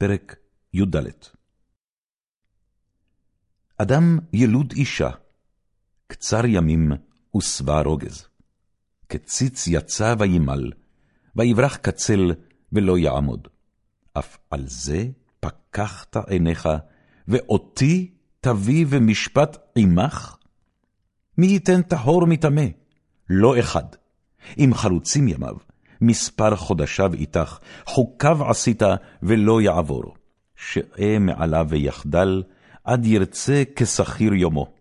פרק י"ד אדם ילוד אישה, קצר ימים ושבע רוגז. כציץ יצא וימל, ויברח קצל ולא יעמוד. אף על זה פקחת עיניך, ואותי תביא ומשפט עמך? מי ייתן טהור מטמא? לא אחד. אם חרוצים ימיו, מספר חודשיו איתך, חוקיו עשית ולא יעבור. שאה מעליו ויחדל, עד ירצה כשכיר יומו.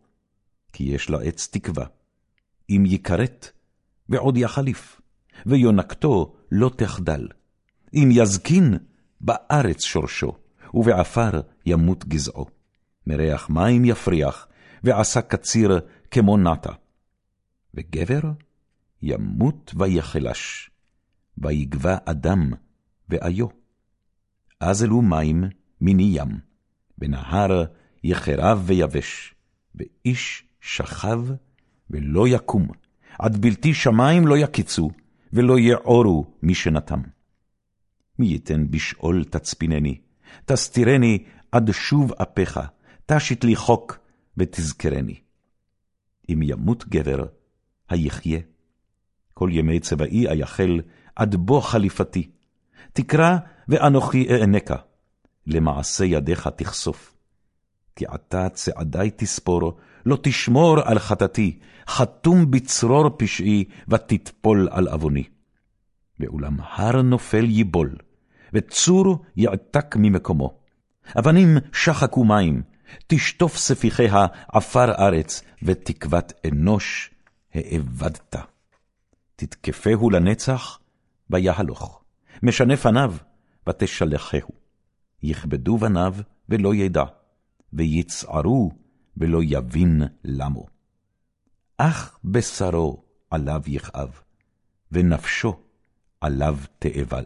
כי יש לעץ תקווה, אם יכרת, ועוד יחליף, ויונקתו לא תחדל. אם יזקין, בארץ שורשו, ובעפר ימות גזעו. מריח מים יפריח, ועשה קציר כמו נטע. וגבר ימות ויחלש, ויגבה אדם ואיו. אזלו מים מני ים, ונהר יחרב ויבש, ואיש שכב ולא יקום, עד בלתי שמים לא יקיצו, ולא יעורו משנתם. מי ייתן בשאול תצפינני, תסתירני עד שוב אפיך, תשית לי חוק ותזכרני. אם ימות גבר, היחיה. כל ימי צבאי אייחל, עד בוא חליפתי. תקרא ואנוכי אענקה, למעשה ידיך תחשוף. כי עתה צעדי תספור, לא תשמור על חטאתי, חתום בצרור פשעי, ותטפול על עווני. ואולם הר נופל ייבול, וצור יעתק ממקומו. אבנים שחקו מים, תשטוף ספיחיה עפר ארץ, ותקוות אנוש האבדת. תתקפהו לנצח, ויהלוך. משנה פניו, ותשלחהו. יכבדו בניו, ולא ידע, ויצערו, ולא יבין למו. אך בשרו עליו יכאב, ונפשו עליו תאבל.